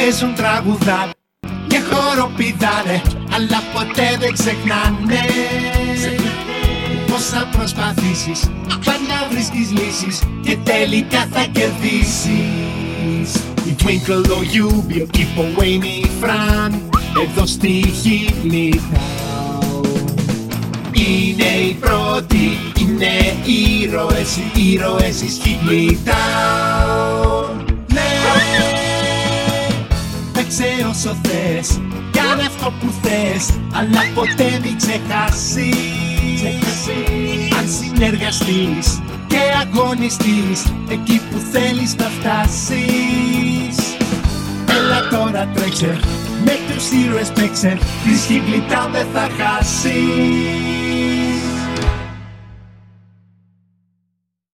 Παίζουν τραγουδά και χοροπηδάνε Αλλά ποτέ δεν ξεχνάνε. Πώς θα προσπαθήσεις Πάντα βρίσκεις λύσεις Και τελικά θα κερδίσεις. Η Twinkle or you Be keep away me friend Εδώ στη Χιλιτάου Είναι οι πρώτοι Είναι ήρωες Οι ήρωες εις Χιλιτάου Παίξε όσο θες Κάνε αυτό που θες Αλλά ποτέ μην ξεχάσεις. Αν συνεργαστείς και αγωνιστείς Εκεί που θέλεις να φτάσεις. Έλα τώρα τρέξε Με τους ήρωες παίξε Της Χιγκλιτά δεν θα χάσεις